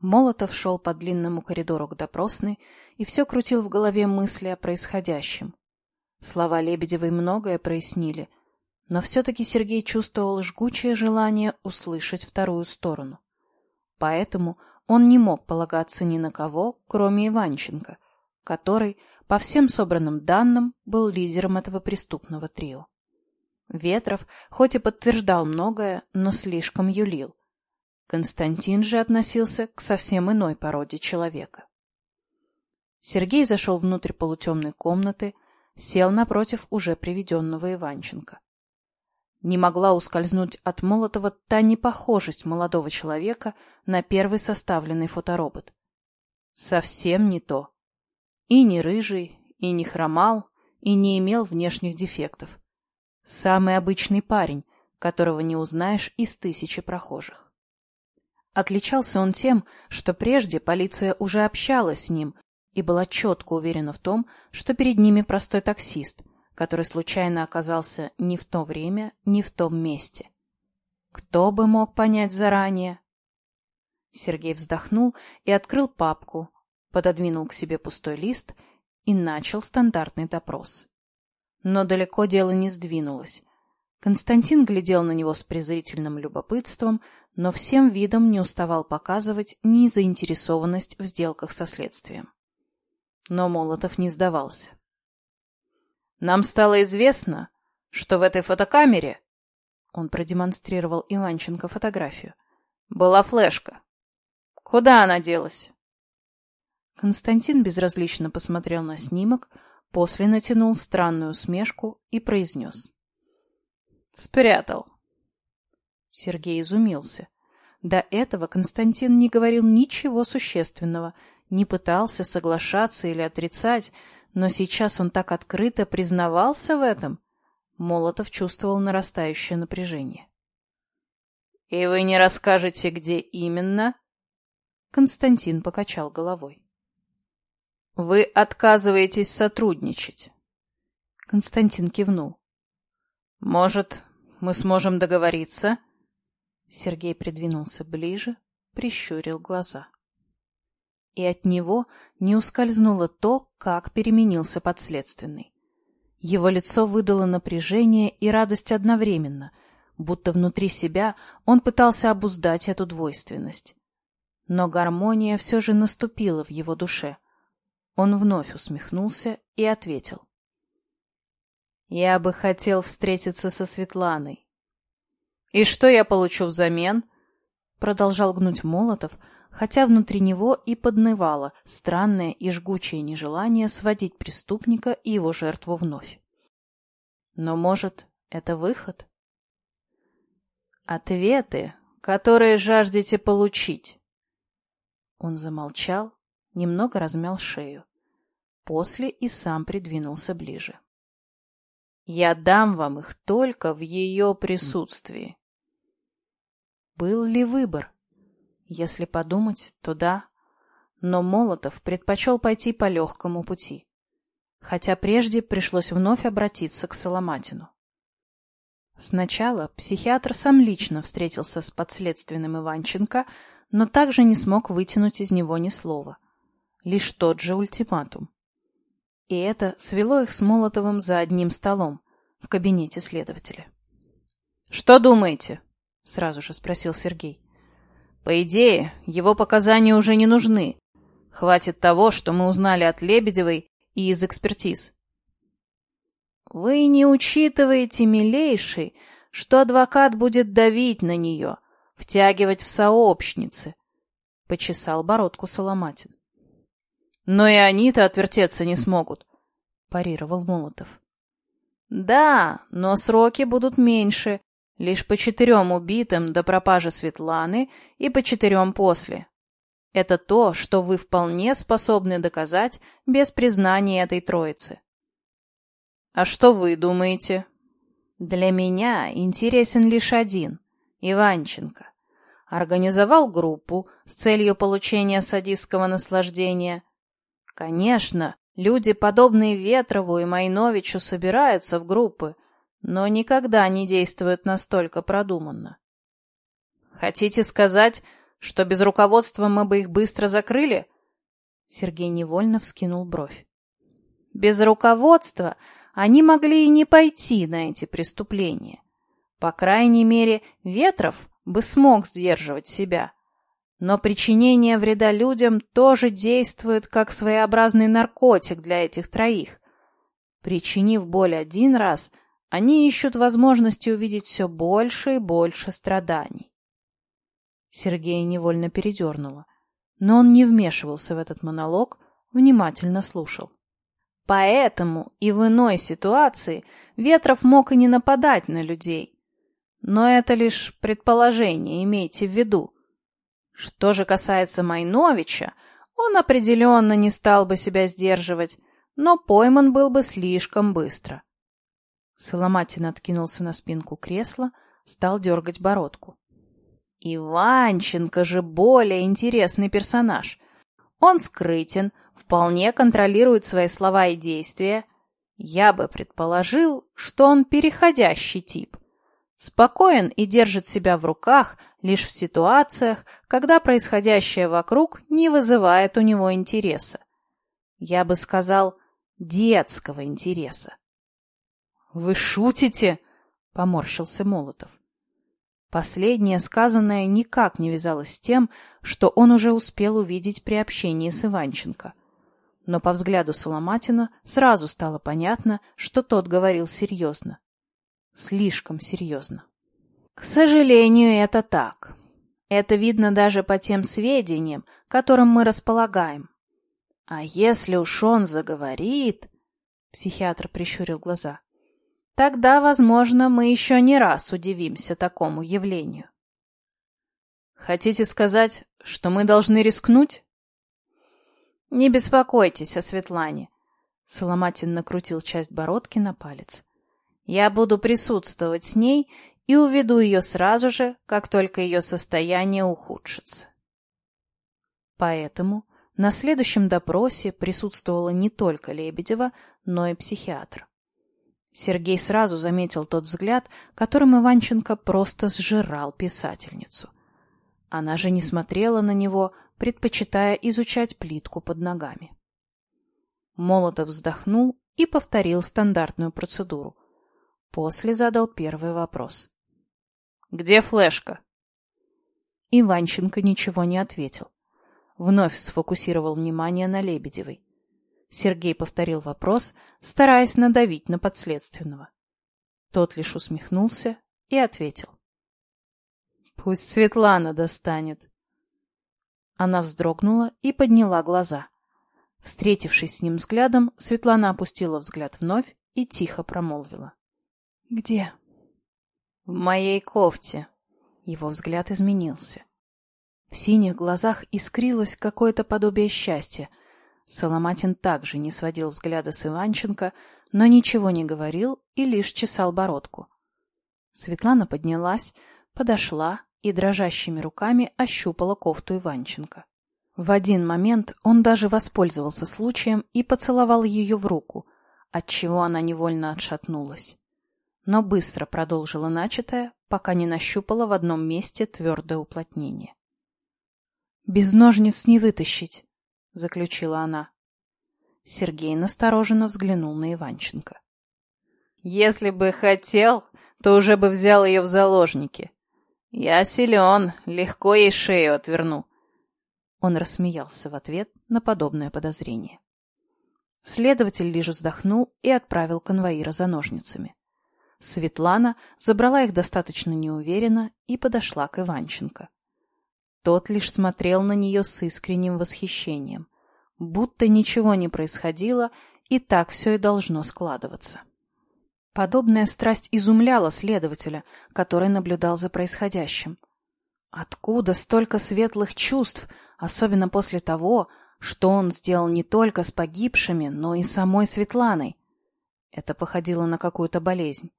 Молотов шел по длинному коридору к допросной и все крутил в голове мысли о происходящем. Слова Лебедевой многое прояснили, но все-таки Сергей чувствовал жгучее желание услышать вторую сторону. Поэтому он не мог полагаться ни на кого, кроме Иванченко, который, по всем собранным данным, был лидером этого преступного трио. Ветров хоть и подтверждал многое, но слишком юлил. Константин же относился к совсем иной породе человека. Сергей зашел внутрь полутемной комнаты, сел напротив уже приведенного Иванченко. Не могла ускользнуть от Молотова та непохожесть молодого человека на первый составленный фоторобот. Совсем не то. И не рыжий, и не хромал, и не имел внешних дефектов. Самый обычный парень, которого не узнаешь из тысячи прохожих. Отличался он тем, что прежде полиция уже общалась с ним и была четко уверена в том, что перед ними простой таксист, который случайно оказался не в то время, не в том месте. Кто бы мог понять заранее? Сергей вздохнул и открыл папку, пододвинул к себе пустой лист и начал стандартный допрос. Но далеко дело не сдвинулось. Константин глядел на него с презрительным любопытством, но всем видом не уставал показывать ни заинтересованность в сделках со следствием. Но Молотов не сдавался. «Нам стало известно, что в этой фотокамере...» Он продемонстрировал Иванченко фотографию. «Была флешка. Куда она делась?» Константин безразлично посмотрел на снимок, после натянул странную усмешку и произнес. «Спрятал. Сергей изумился. До этого Константин не говорил ничего существенного, не пытался соглашаться или отрицать, но сейчас он так открыто признавался в этом. Молотов чувствовал нарастающее напряжение. — И вы не расскажете, где именно? Константин покачал головой. — Вы отказываетесь сотрудничать. Константин кивнул. — Может, мы сможем договориться? — Сергей придвинулся ближе, прищурил глаза. И от него не ускользнуло то, как переменился подследственный. Его лицо выдало напряжение и радость одновременно, будто внутри себя он пытался обуздать эту двойственность. Но гармония все же наступила в его душе. Он вновь усмехнулся и ответил. «Я бы хотел встретиться со Светланой. «И что я получу взамен?» Продолжал гнуть Молотов, хотя внутри него и поднывало странное и жгучее нежелание сводить преступника и его жертву вновь. Но, может, это выход? Ответы, которые жаждете получить. Он замолчал, немного размял шею. После и сам придвинулся ближе. Я дам вам их только в ее присутствии. Был ли выбор? Если подумать, то да. Но Молотов предпочел пойти по легкому пути. Хотя прежде пришлось вновь обратиться к Соломатину. Сначала психиатр сам лично встретился с подследственным Иванченко, но также не смог вытянуть из него ни слова. Лишь тот же ультиматум. И это свело их с Молотовым за одним столом в кабинете следователя. «Что думаете?» — сразу же спросил Сергей. «По идее, его показания уже не нужны. Хватит того, что мы узнали от Лебедевой и из экспертиз». «Вы не учитываете, милейший, что адвокат будет давить на нее, втягивать в сообщницы», — почесал бородку Соломатин. «Но и они-то отвертеться не смогут», — парировал Молотов. «Да, но сроки будут меньше, Лишь по четырем убитым до пропажи Светланы и по четырем после. Это то, что вы вполне способны доказать без признания этой троицы. А что вы думаете? Для меня интересен лишь один — Иванченко. Организовал группу с целью получения садистского наслаждения. Конечно, люди, подобные Ветрову и Майновичу, собираются в группы, но никогда не действуют настолько продуманно. Хотите сказать, Что без руководства мы бы их быстро закрыли? Сергей невольно вскинул бровь. Без руководства они могли и не пойти на эти преступления. По крайней мере, Ветров бы смог сдерживать себя. Но причинение вреда людям тоже действует как своеобразный наркотик для этих троих. Причинив боль один раз, они ищут возможности увидеть все больше и больше страданий. Сергея невольно передернуло, но он не вмешивался в этот монолог, внимательно слушал. Поэтому и в иной ситуации Ветров мог и не нападать на людей. Но это лишь предположение, имейте в виду. Что же касается Майновича, он определенно не стал бы себя сдерживать, но пойман был бы слишком быстро. Соломатин откинулся на спинку кресла, стал дергать бородку. Иванченко же более интересный персонаж. Он скрытен, вполне контролирует свои слова и действия. Я бы предположил, что он переходящий тип. Спокоен и держит себя в руках лишь в ситуациях, когда происходящее вокруг не вызывает у него интереса. Я бы сказал, детского интереса. — Вы шутите? — поморщился Молотов. Последнее сказанное никак не вязалось с тем, что он уже успел увидеть при общении с Иванченко. Но по взгляду Соломатина сразу стало понятно, что тот говорил серьезно. Слишком серьезно. К сожалению, это так. Это видно даже по тем сведениям, которым мы располагаем. А если уж он заговорит... Психиатр прищурил глаза. Тогда, возможно, мы еще не раз удивимся такому явлению. Хотите сказать, что мы должны рискнуть? Не беспокойтесь о Светлане. Соломатин накрутил часть бородки на палец. Я буду присутствовать с ней и уведу ее сразу же, как только ее состояние ухудшится. Поэтому на следующем допросе присутствовала не только Лебедева, но и психиатр. Сергей сразу заметил тот взгляд, которым Иванченко просто сжирал писательницу. Она же не смотрела на него, предпочитая изучать плитку под ногами. Молотов вздохнул и повторил стандартную процедуру. После задал первый вопрос. «Где флешка?» Иванченко ничего не ответил. Вновь сфокусировал внимание на Лебедевой. Сергей повторил вопрос, стараясь надавить на подследственного. Тот лишь усмехнулся и ответил. «Пусть Светлана достанет». Она вздрогнула и подняла глаза. Встретившись с ним взглядом, Светлана опустила взгляд вновь и тихо промолвила. «Где?» «В моей кофте». Его взгляд изменился. В синих глазах искрилось какое-то подобие счастья — Соломатин также не сводил взгляда с Иванченко, но ничего не говорил и лишь чесал бородку. Светлана поднялась, подошла и дрожащими руками ощупала кофту Иванченко. В один момент он даже воспользовался случаем и поцеловал ее в руку, отчего она невольно отшатнулась. Но быстро продолжила начатое, пока не нащупала в одном месте твердое уплотнение. «Без ножниц не вытащить», — заключила она. Сергей настороженно взглянул на Иванченко. «Если бы хотел, то уже бы взял ее в заложники. Я силен, легко ей шею отверну». Он рассмеялся в ответ на подобное подозрение. Следователь лишь вздохнул и отправил конвоира за ножницами. Светлана забрала их достаточно неуверенно и подошла к Иванченко. Тот лишь смотрел на нее с искренним восхищением, будто ничего не происходило, и так все и должно складываться. Подобная страсть изумляла следователя, который наблюдал за происходящим. Откуда столько светлых чувств, особенно после того, что он сделал не только с погибшими, но и самой Светланой? Это походило на какую-то болезнь.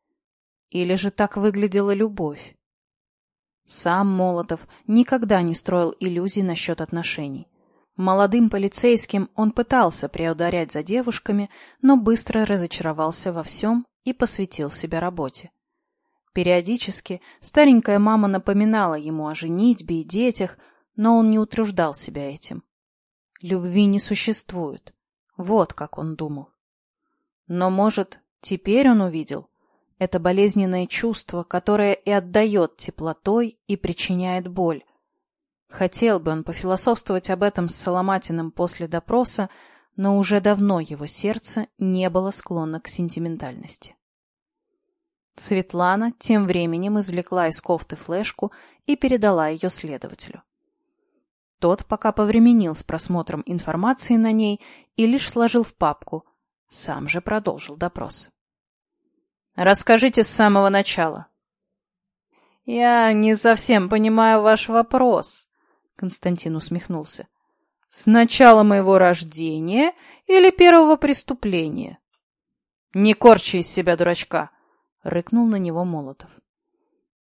Или же так выглядела любовь? Сам Молотов никогда не строил иллюзий насчет отношений. Молодым полицейским он пытался преударять за девушками, но быстро разочаровался во всем и посвятил себя работе. Периодически старенькая мама напоминала ему о женитьбе и детях, но он не утруждал себя этим. Любви не существует. Вот как он думал. Но, может, теперь он увидел? Это болезненное чувство, которое и отдает теплотой и причиняет боль. Хотел бы он пофилософствовать об этом с Соломатиным после допроса, но уже давно его сердце не было склонно к сентиментальности. Светлана тем временем извлекла из кофты флешку и передала ее следователю. Тот пока повременил с просмотром информации на ней и лишь сложил в папку, сам же продолжил допрос. «Расскажите с самого начала». «Я не совсем понимаю ваш вопрос», — Константин усмехнулся. С начала моего рождения или первого преступления? Не корчи из себя дурачка, рыкнул на него Молотов.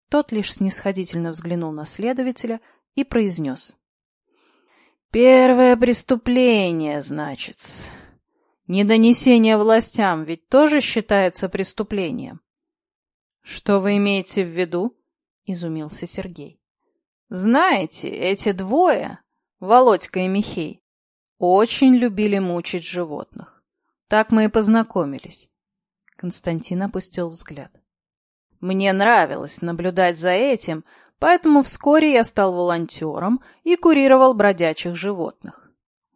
Тот лишь снисходительно взглянул на следователя и произнес. Первое преступление, значит. Недонесение властям ведь тоже считается преступлением. Что вы имеете в виду? Изумился Сергей. Знаете, эти двое Володька и Михей, очень любили мучить животных. Так мы и познакомились. Константин опустил взгляд. Мне нравилось наблюдать за этим, поэтому вскоре я стал волонтером и курировал бродячих животных.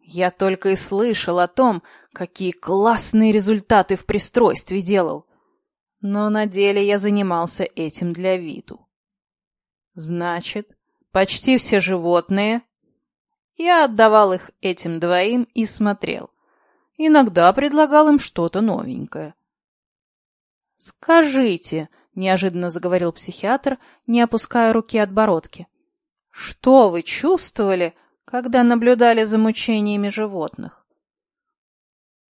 Я только и слышал о том, какие классные результаты в пристройстве делал. Но на деле я занимался этим для виду. Значит, почти все животные я отдавал их этим двоим и смотрел. Иногда предлагал им что-то новенькое. «Скажите», — неожиданно заговорил психиатр, не опуская руки от бородки, — «что вы чувствовали, когда наблюдали за мучениями животных?»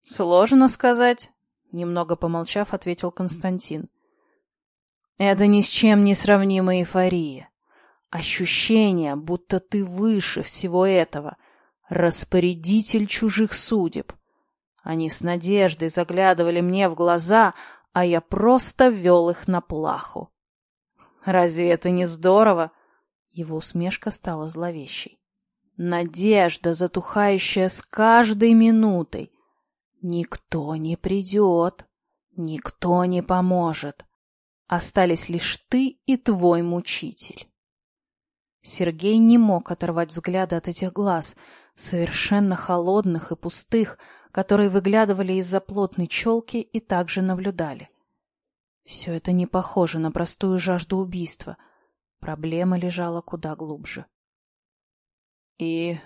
«Сложно сказать», — немного помолчав, ответил Константин. «Это ни с чем не сравнимая эйфория. Ощущение, будто ты выше всего этого, распорядитель чужих судеб. Они с надеждой заглядывали мне в глаза, а я просто вел их на плаху. Разве это не здорово? Его усмешка стала зловещей. Надежда, затухающая с каждой минутой. Никто не придет, никто не поможет. Остались лишь ты и твой мучитель. Сергей не мог оторвать взгляда от этих глаз, совершенно холодных и пустых, которые выглядывали из-за плотной челки и также наблюдали. Все это не похоже на простую жажду убийства. Проблема лежала куда глубже. — И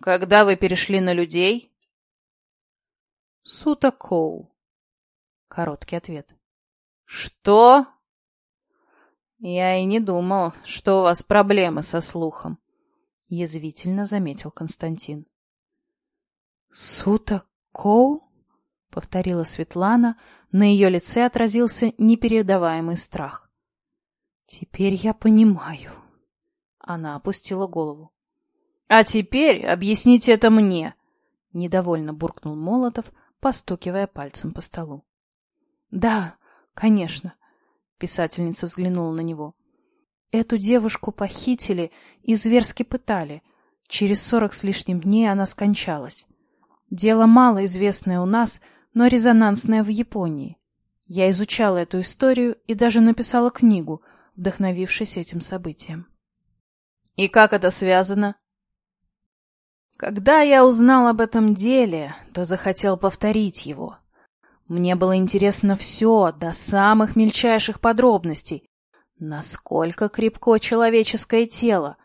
когда вы перешли на людей? — Сутакоу. Короткий ответ. — Что? «Я и не думал, что у вас проблемы со слухом», — язвительно заметил Константин. «Сута Коу?» — повторила Светлана. На ее лице отразился непередаваемый страх. «Теперь я понимаю». Она опустила голову. «А теперь объясните это мне!» — недовольно буркнул Молотов, постукивая пальцем по столу. «Да, конечно», Писательница взглянула на него. Эту девушку похитили и зверски пытали. Через сорок с лишним дней она скончалась. Дело мало известное у нас, но резонансное в Японии. Я изучала эту историю и даже написала книгу, вдохновившись этим событием. И как это связано? Когда я узнал об этом деле, то захотел повторить его. Мне было интересно все, до самых мельчайших подробностей. Насколько крепко человеческое тело?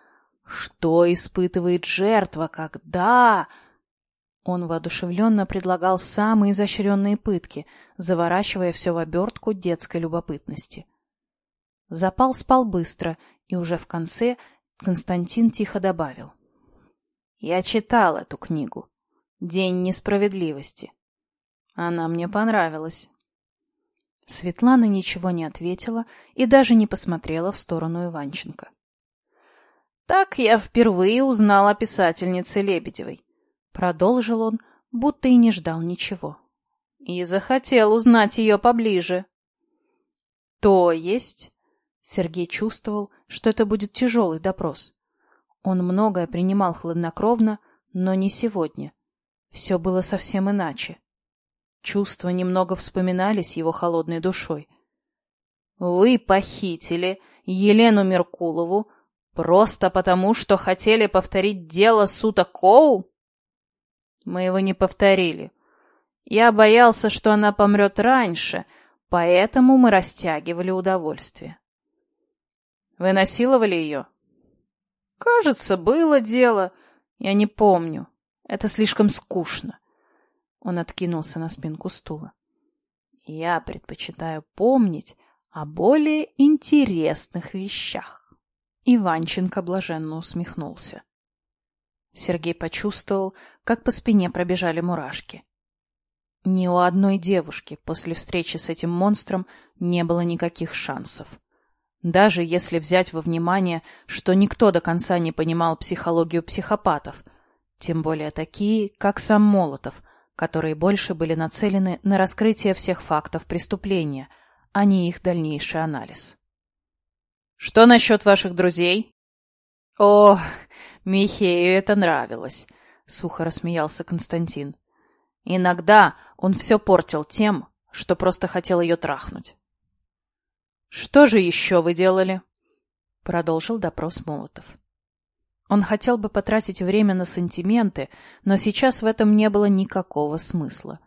Что испытывает жертва, когда... Он воодушевленно предлагал самые изощренные пытки, заворачивая все в обертку детской любопытности. Запал спал быстро, и уже в конце Константин тихо добавил. «Я читал эту книгу. День несправедливости. Она мне понравилась. Светлана ничего не ответила и даже не посмотрела в сторону Иванченко. Так я впервые узнал о писательнице Лебедевой. Продолжил он, будто и не ждал ничего. И захотел узнать ее поближе. То есть... Сергей чувствовал, что это будет тяжелый допрос. Он многое принимал хладнокровно, но не сегодня. Все было совсем иначе. Чувства немного вспоминались его холодной душой. «Вы похитили Елену Меркулову просто потому, что хотели повторить дело Сута Коу?» «Мы его не повторили. Я боялся, что она помрет раньше, поэтому мы растягивали удовольствие». «Вы насиловали ее?» «Кажется, было дело. Я не помню. Это слишком скучно. Он откинулся на спинку стула. Я предпочитаю помнить о более интересных вещах. Иванченко блаженно усмехнулся. Сергей почувствовал, как по спине пробежали мурашки. Ни у одной девушки после встречи с этим монстром не было никаких шансов. Даже если взять во внимание, что никто до конца не понимал психологию психопатов, тем более такие, как сам Молотов, которые больше были нацелены на раскрытие всех фактов преступления, а не их дальнейший анализ. «Что насчет ваших друзей?» «О, Михею это нравилось», — сухо рассмеялся Константин. «Иногда он все портил тем, что просто хотел ее трахнуть». «Что же еще вы делали?» — продолжил допрос Молотов. Он хотел бы потратить время на сантименты, но сейчас в этом не было никакого смысла.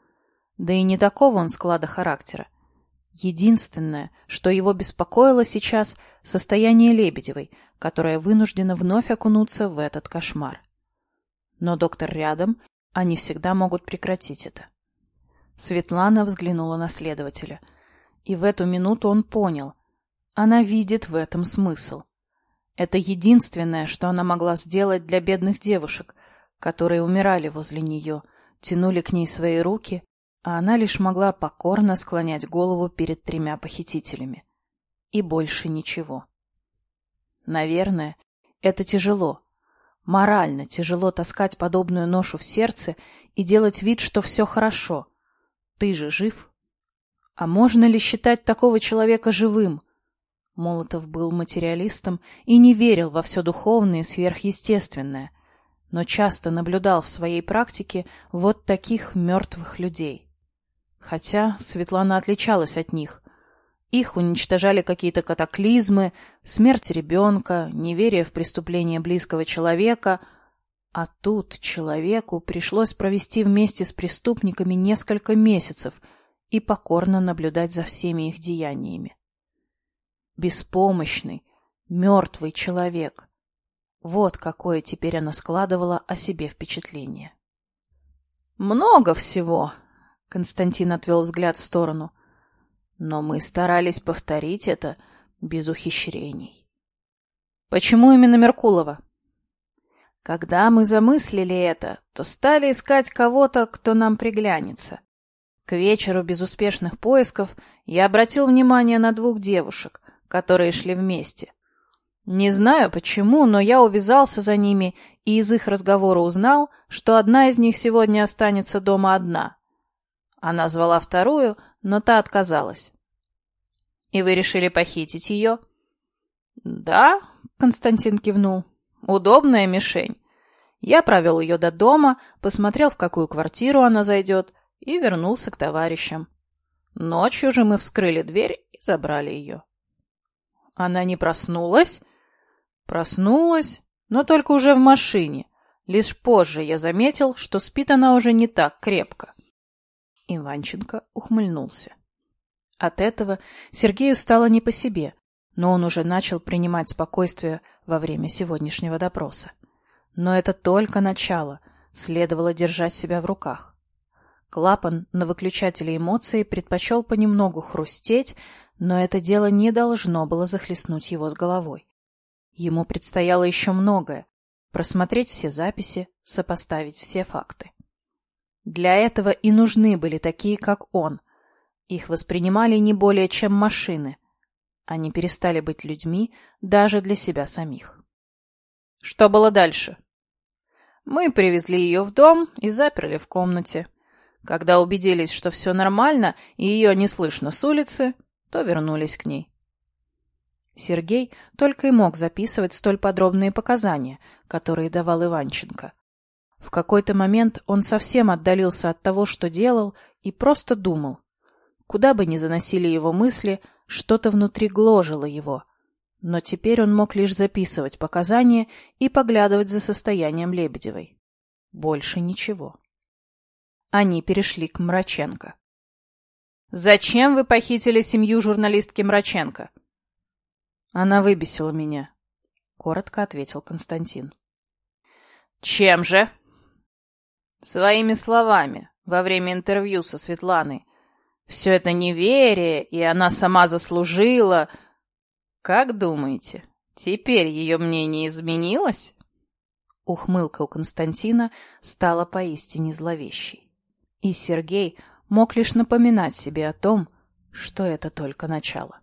Да и не такого он склада характера. Единственное, что его беспокоило сейчас, состояние Лебедевой, которая вынуждена вновь окунуться в этот кошмар. Но доктор рядом, они всегда могут прекратить это. Светлана взглянула на следователя. И в эту минуту он понял. Она видит в этом смысл. Это единственное, что она могла сделать для бедных девушек, которые умирали возле нее, тянули к ней свои руки, а она лишь могла покорно склонять голову перед тремя похитителями. И больше ничего. Наверное, это тяжело. Морально тяжело таскать подобную ношу в сердце и делать вид, что все хорошо. Ты же жив. А можно ли считать такого человека живым? Молотов был материалистом и не верил во все духовное и сверхъестественное, но часто наблюдал в своей практике вот таких мертвых людей. Хотя Светлана отличалась от них. Их уничтожали какие-то катаклизмы, смерть ребенка, неверие в преступление близкого человека, а тут человеку пришлось провести вместе с преступниками несколько месяцев и покорно наблюдать за всеми их деяниями беспомощный, мертвый человек. Вот какое теперь она складывала о себе впечатление. «Много всего», — Константин отвел взгляд в сторону. «Но мы старались повторить это без ухищрений». «Почему именно Меркулова?» Когда мы замыслили это, то стали искать кого-то, кто нам приглянется. К вечеру безуспешных поисков я обратил внимание на двух девушек, которые шли вместе. Не знаю почему, но я увязался за ними и из их разговора узнал, что одна из них сегодня останется дома одна. Она звала вторую, но та отказалась. «И вы решили похитить ее?» «Да», — Константин кивнул, — «удобная мишень. Я провел ее до дома, посмотрел, в какую квартиру она зайдет, и вернулся к товарищам. Ночью же мы вскрыли дверь и забрали ее». Она не проснулась? Проснулась, но только уже в машине. Лишь позже я заметил, что спит она уже не так крепко. Иванченко ухмыльнулся. От этого Сергею стало не по себе, но он уже начал принимать спокойствие во время сегодняшнего допроса. Но это только начало, следовало держать себя в руках. Клапан на выключателе эмоций предпочел понемногу хрустеть, но это дело не должно было захлестнуть его с головой. Ему предстояло еще многое — просмотреть все записи, сопоставить все факты. Для этого и нужны были такие, как он. Их воспринимали не более чем машины. Они перестали быть людьми даже для себя самих. Что было дальше? Мы привезли ее в дом и заперли в комнате. Когда убедились, что все нормально и ее не слышно с улицы, то вернулись к ней. Сергей только и мог записывать столь подробные показания, которые давал Иванченко. В какой-то момент он совсем отдалился от того, что делал, и просто думал. Куда бы ни заносили его мысли, что-то внутри гложило его. Но теперь он мог лишь записывать показания и поглядывать за состоянием Лебедевой. Больше ничего. Они перешли к Мраченко. «Зачем вы похитили семью журналистки Мраченко?» «Она выбесила меня», — коротко ответил Константин. «Чем же?» «Своими словами, во время интервью со Светланой. Все это неверие, и она сама заслужила. Как думаете, теперь ее мнение изменилось?» Ухмылка у Константина стала поистине зловещей. И Сергей мог лишь напоминать себе о том, что это только начало.